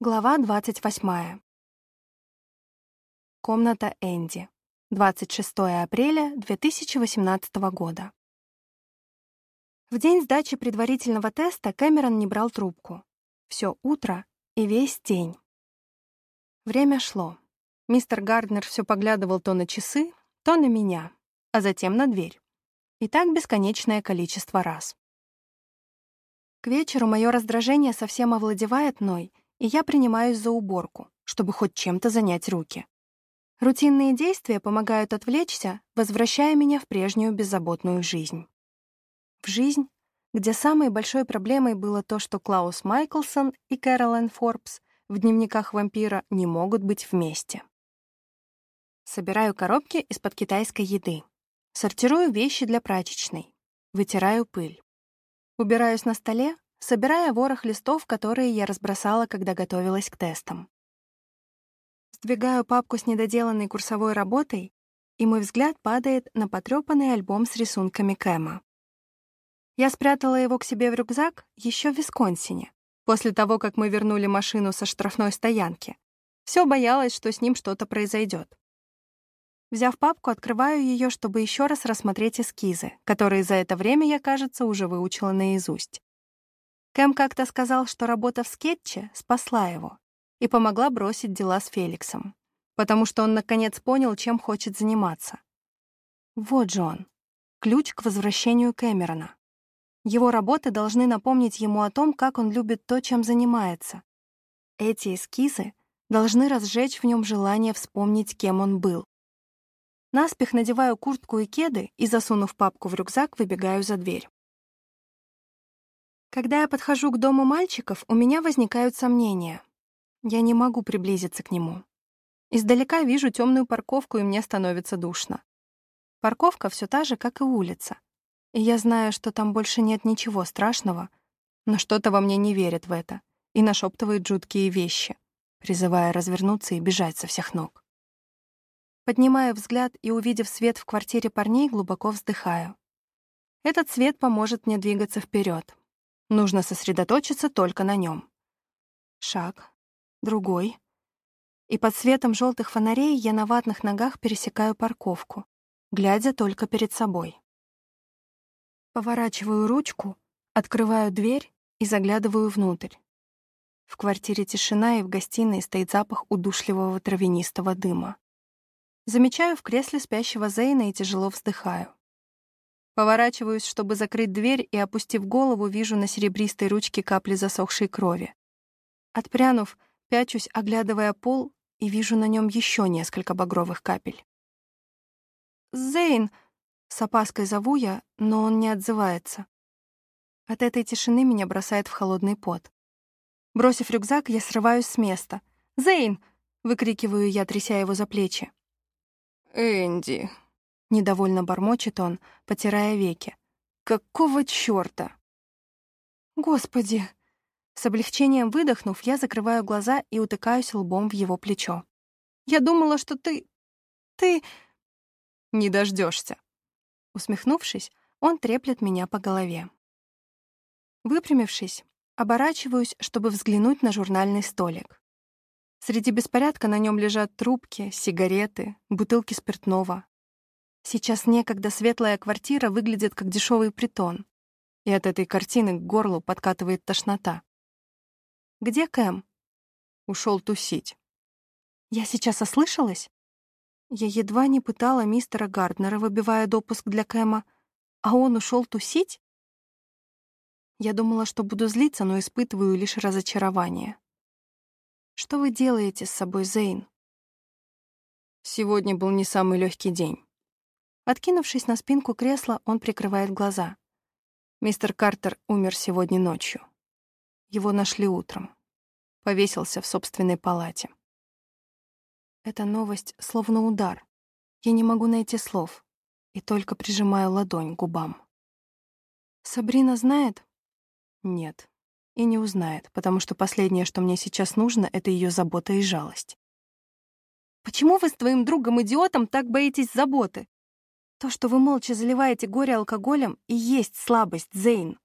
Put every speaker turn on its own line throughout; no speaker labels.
Глава 28. Комната Энди. 26 апреля 2018 года. В день сдачи предварительного теста Кэмерон не брал трубку. Все утро и весь день. Время шло. Мистер Гарднер все поглядывал то на часы, то на меня, а затем на дверь. И так бесконечное количество раз. К вечеру мое раздражение совсем овладевает мной — и я принимаюсь за уборку, чтобы хоть чем-то занять руки. Рутинные действия помогают отвлечься, возвращая меня в прежнюю беззаботную жизнь. В жизнь, где самой большой проблемой было то, что Клаус Майклсон и Кэролайн Форбс в дневниках вампира не могут быть вместе. Собираю коробки из-под китайской еды. Сортирую вещи для прачечной. Вытираю пыль. Убираюсь на столе, собирая ворох листов, которые я разбросала, когда готовилась к тестам. Сдвигаю папку с недоделанной курсовой работой, и мой взгляд падает на потрёпанный альбом с рисунками Кэма. Я спрятала его к себе в рюкзак еще в Висконсине, после того, как мы вернули машину со штрафной стоянки. Все боялась, что с ним что-то произойдет. Взяв папку, открываю ее, чтобы еще раз рассмотреть эскизы, которые за это время я, кажется, уже выучила наизусть. Кэм как-то сказал, что работа в скетче спасла его и помогла бросить дела с Феликсом, потому что он наконец понял, чем хочет заниматься. Вот же он, ключ к возвращению Кэмерона. Его работы должны напомнить ему о том, как он любит то, чем занимается. Эти эскизы должны разжечь в нем желание вспомнить, кем он был. Наспех надеваю куртку и кеды и, засунув папку в рюкзак, выбегаю за дверь. Когда я подхожу к дому мальчиков, у меня возникают сомнения. Я не могу приблизиться к нему. Издалека вижу темную парковку, и мне становится душно. Парковка все та же, как и улица. И я знаю, что там больше нет ничего страшного, но что-то во мне не верит в это и нашептывает жуткие вещи, призывая развернуться и бежать со всех ног. Поднимаю взгляд и, увидев свет в квартире парней, глубоко вздыхаю. Этот свет поможет мне двигаться вперед, Нужно сосредоточиться только на нем. Шаг, другой. И под светом желтых фонарей я на ватных ногах пересекаю парковку, глядя только перед собой. Поворачиваю ручку, открываю дверь и заглядываю внутрь. В квартире тишина, и в гостиной стоит запах удушливого травянистого дыма. Замечаю в кресле спящего Зейна и тяжело вздыхаю. Поворачиваюсь, чтобы закрыть дверь, и, опустив голову, вижу на серебристой ручке капли засохшей крови. Отпрянув, пячусь, оглядывая пол, и вижу на нем еще несколько багровых капель. «Зейн!» — с опаской зову я, но он не отзывается. От этой тишины меня бросает в холодный пот. Бросив рюкзак, я срываюсь с места. «Зейн!» — выкрикиваю я, тряся его за плечи.
«Энди!»
Недовольно бормочет он, потирая веки. «Какого чёрта?» «Господи!» С облегчением выдохнув, я закрываю глаза и утыкаюсь лбом в его плечо. «Я думала, что ты... ты...»
«Не дождешься.
Усмехнувшись, он треплет меня по голове. Выпрямившись, оборачиваюсь, чтобы взглянуть на журнальный столик. Среди беспорядка на нем лежат трубки, сигареты, бутылки спиртного, Сейчас некогда светлая квартира выглядит как дешевый притон, и от этой картины к горлу подкатывает тошнота. «Где Кэм?»
Ушел тусить.
«Я сейчас ослышалась?» Я едва не пытала мистера Гарднера, выбивая допуск для Кэма, а он ушел тусить? Я думала, что буду злиться, но испытываю лишь разочарование. «Что вы делаете с собой, Зейн?»
Сегодня был не самый легкий день.
Откинувшись на спинку кресла, он прикрывает глаза. Мистер Картер умер сегодня ночью. Его нашли утром. Повесился в собственной палате. Эта новость словно удар. Я не могу найти слов и только прижимаю ладонь к губам. Сабрина знает? Нет. И не узнает, потому что последнее, что мне сейчас нужно, это ее забота и жалость. Почему вы с твоим другом-идиотом так боитесь заботы? То, что вы молча заливаете горе алкоголем, и есть слабость, Зейн.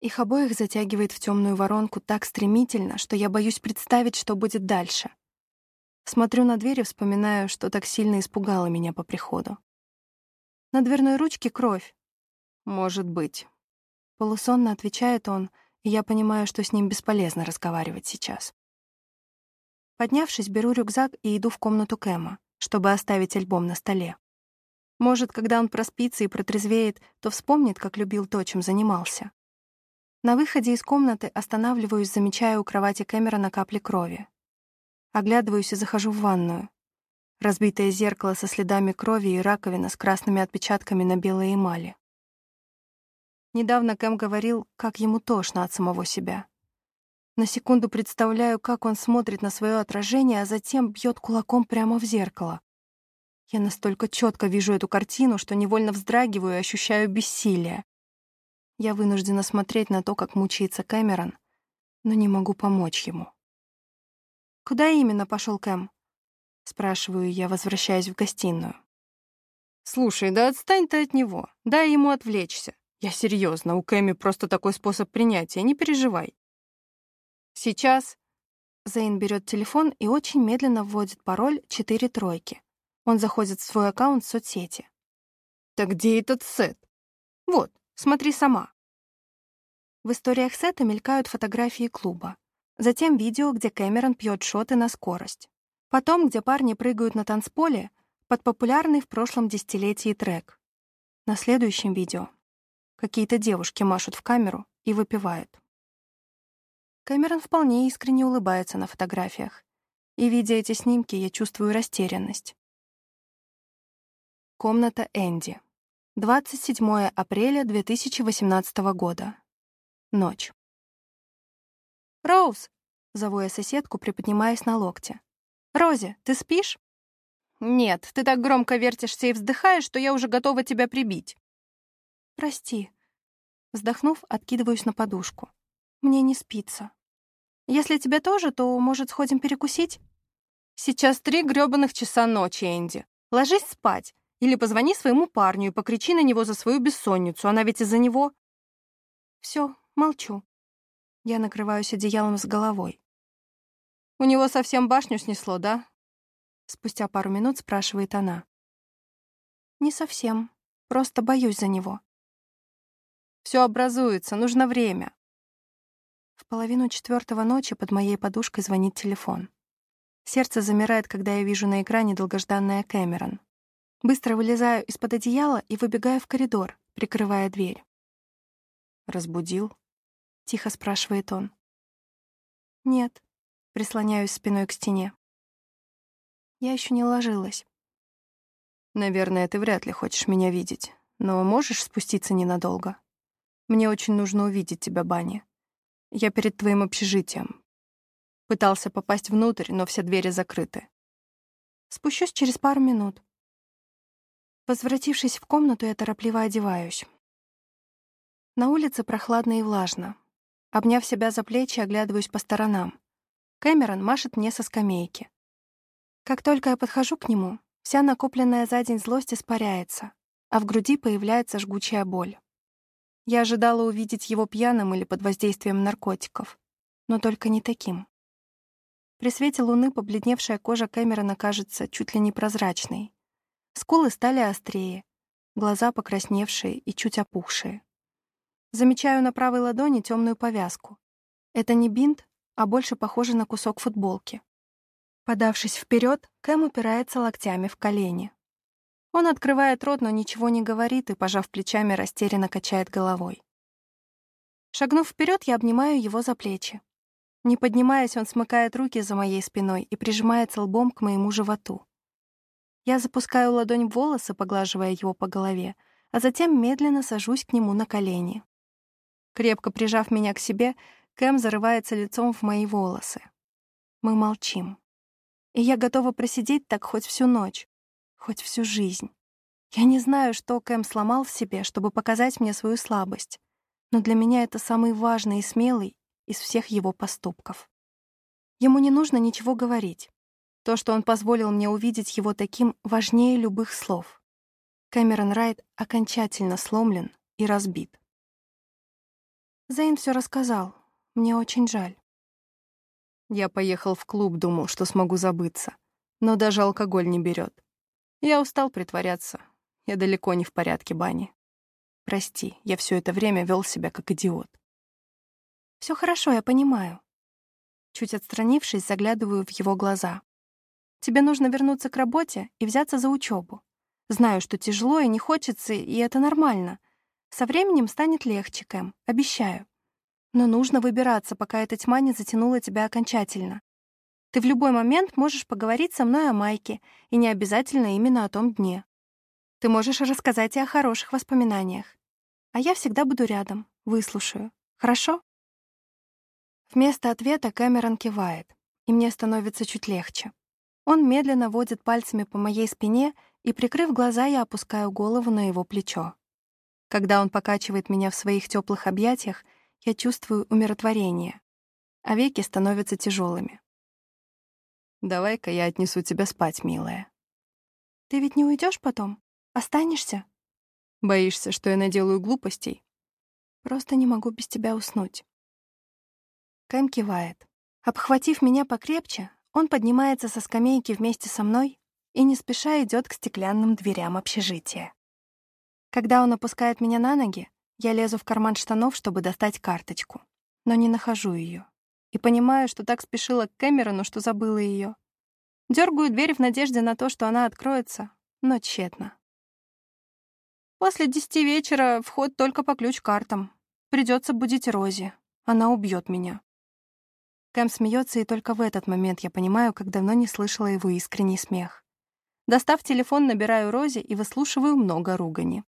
Их обоих затягивает в темную воронку так стремительно, что я боюсь представить, что будет дальше. Смотрю на дверь и вспоминаю, что так сильно испугало меня по приходу. На дверной ручке кровь.
Может быть.
Полусонно отвечает он, и я понимаю, что с ним бесполезно разговаривать сейчас. Поднявшись, беру рюкзак и иду в комнату Кэма, чтобы оставить альбом на столе. Может, когда он проспится и протрезвеет, то вспомнит, как любил то, чем занимался. На выходе из комнаты останавливаюсь, замечая у кровати Кэмерона капли крови. Оглядываюсь и захожу в ванную. Разбитое зеркало со следами крови и раковина с красными отпечатками на белой эмали. Недавно Кэм говорил, как ему тошно от самого себя. На секунду представляю, как он смотрит на свое отражение, а затем бьет кулаком прямо в зеркало. Я настолько четко вижу эту картину, что невольно вздрагиваю и ощущаю бессилие. Я вынуждена смотреть на то, как мучается Кэмерон, но не могу помочь ему. «Куда именно пошел Кэм?» — спрашиваю я, возвращаясь в гостиную.
«Слушай, да отстань ты от него. Дай ему отвлечься. Я серьезно, у Кэми просто такой способ принятия, не переживай». «Сейчас...»
Зейн берет телефон и очень медленно вводит пароль «четыре тройки». Он заходит в свой аккаунт в соцсети.
«Так где этот сет? Вот, смотри сама».
В историях сета мелькают фотографии клуба. Затем видео, где Кэмерон пьет шоты на скорость. Потом, где парни прыгают на танцполе под популярный в прошлом десятилетии трек. На следующем видео какие-то девушки машут в камеру и выпивают. Кэмерон вполне искренне улыбается на фотографиях. И, видя эти снимки, я чувствую растерянность. Комната Энди. 27 апреля 2018 года. Ночь. «Роуз!» — зову я соседку, приподнимаясь на локте. «Рози, ты спишь?»
«Нет, ты так громко вертишься и вздыхаешь, что я уже готова тебя прибить».
«Прости». Вздохнув, откидываюсь на подушку. Мне не спится. Если тебе тоже, то, может, сходим перекусить?
Сейчас три грёбаных часа ночи, Энди. Ложись спать. Или позвони своему парню и покричи на него за свою бессонницу. Она ведь из-за него...
Все, молчу. Я накрываюсь одеялом с головой.
У него совсем башню снесло, да?
Спустя пару минут спрашивает она. Не совсем. Просто боюсь за него.
Все образуется, нужно время.
В половину четвертого ночи под моей подушкой звонит телефон. Сердце замирает, когда я вижу на экране долгожданная Кэмерон. Быстро вылезаю из-под одеяла и выбегаю в коридор, прикрывая дверь.
«Разбудил?»
— тихо спрашивает он. «Нет», — прислоняюсь спиной к стене. Я еще не ложилась.
«Наверное, ты вряд ли хочешь меня видеть, но можешь спуститься ненадолго? Мне очень нужно увидеть тебя, Банни. Я перед твоим общежитием. Пытался попасть внутрь, но все двери закрыты.
Спущусь через пару минут. Возвратившись в комнату, я торопливо одеваюсь. На улице прохладно и влажно. Обняв себя за плечи, оглядываюсь по сторонам. Кэмерон машет мне со скамейки. Как только я подхожу к нему, вся накопленная за день злость испаряется, а в груди появляется жгучая боль. Я ожидала увидеть его пьяным или под воздействием наркотиков, но только не таким. При свете луны побледневшая кожа Кэмерона кажется чуть ли не прозрачной. Скулы стали острее, глаза покрасневшие и чуть опухшие. Замечаю на правой ладони темную повязку. Это не бинт, а больше похоже на кусок футболки. Подавшись вперед, Кэм упирается локтями в колени. Он открывает рот, но ничего не говорит и, пожав плечами, растерянно качает головой. Шагнув вперед, я обнимаю его за плечи. Не поднимаясь, он смыкает руки за моей спиной и прижимается лбом к моему животу. Я запускаю ладонь в волосы, поглаживая его по голове, а затем медленно сажусь к нему на колени. Крепко прижав меня к себе, Кэм зарывается лицом в мои волосы. Мы молчим. И я готова просидеть так хоть всю ночь, хоть всю жизнь. Я не знаю, что Кэм сломал в себе, чтобы показать мне свою слабость, но для меня это самый важный и смелый из всех его поступков. Ему не нужно ничего говорить. То, что он позволил мне увидеть его таким, важнее любых слов. Кэмерон Райт окончательно сломлен и разбит. Зейн все рассказал. Мне очень жаль.
Я поехал в клуб, думал, что смогу забыться. Но даже алкоголь не берет. Я устал притворяться. Я далеко не в порядке, Бани. Прости, я все это время вел себя как идиот.
Все хорошо, я понимаю. Чуть отстранившись, заглядываю в его глаза. Тебе нужно вернуться к работе и взяться за учебу. Знаю, что тяжело и не хочется, и это нормально. Со временем станет легче, Кэм, обещаю. Но нужно выбираться, пока эта тьма не затянула тебя окончательно. Ты в любой момент можешь поговорить со мной о Майке, и не обязательно именно о том дне. Ты можешь рассказать и о хороших воспоминаниях. А я всегда буду рядом, выслушаю. Хорошо? Вместо ответа Кэмерон кивает, и мне становится чуть легче. Он медленно водит пальцами по моей спине, и, прикрыв глаза, я опускаю голову на его плечо. Когда он покачивает меня в своих теплых объятиях, я чувствую умиротворение, а веки становятся тяжелыми.
«Давай-ка я отнесу тебя спать, милая».
«Ты ведь не уйдешь потом? Останешься?»
«Боишься, что я наделаю глупостей?»
«Просто не могу без тебя уснуть». Кэм кивает. Обхватив меня покрепче, он поднимается со скамейки вместе со мной и не спеша идет к стеклянным дверям общежития. Когда он опускает меня на ноги, я лезу в карман штанов, чтобы достать карточку, но не нахожу ее. И понимаю, что так спешила к Кэмерону, что забыла ее. Дергаю дверь в надежде на то, что она откроется, но тщетно. После десяти вечера вход только по ключ-картам. Придется будить Рози. Она убьет меня. Кэм смеется, и только в этот момент я понимаю, как давно не слышала его искренний смех. Достав телефон, набираю Рози и выслушиваю много ругани.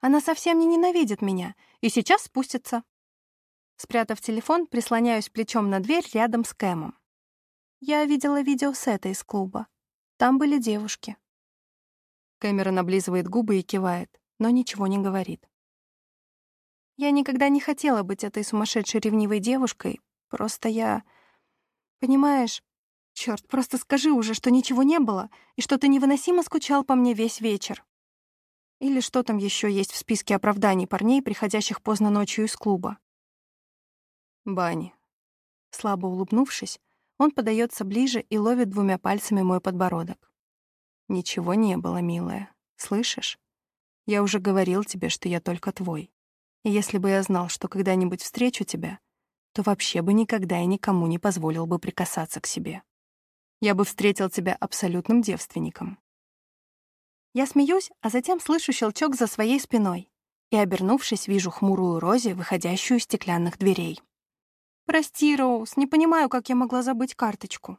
Она совсем не ненавидит меня и сейчас спустится. Спрятав телефон, прислоняюсь плечом на дверь рядом с Кэмом. Я видела видео сета из клуба. Там были девушки. Кэмерон облизывает губы и кивает, но ничего не говорит. Я никогда не хотела быть этой сумасшедшей ревнивой девушкой, Просто я... Понимаешь, черт, просто скажи уже, что ничего не было, и что ты невыносимо скучал по мне весь вечер. Или что там еще есть в списке оправданий парней, приходящих поздно ночью из клуба?
Бани.
Слабо улыбнувшись, он подается ближе и ловит двумя пальцами мой подбородок.
Ничего не было, милая. Слышишь? Я уже говорил тебе, что я только твой. И если бы я знал, что когда-нибудь встречу тебя, то вообще бы никогда и никому не позволил бы прикасаться к себе. Я бы встретил тебя абсолютным девственником.
Я смеюсь, а затем слышу щелчок за своей спиной и, обернувшись, вижу хмурую Рози, выходящую из стеклянных дверей. «Прости, Роуз, не понимаю, как я могла забыть карточку.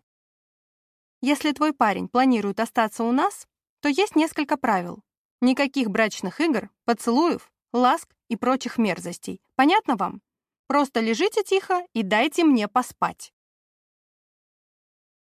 Если твой парень планирует остаться у нас, то есть несколько правил. Никаких брачных игр, поцелуев, ласк и прочих мерзостей. Понятно вам? Просто лежите тихо и дайте мне поспать.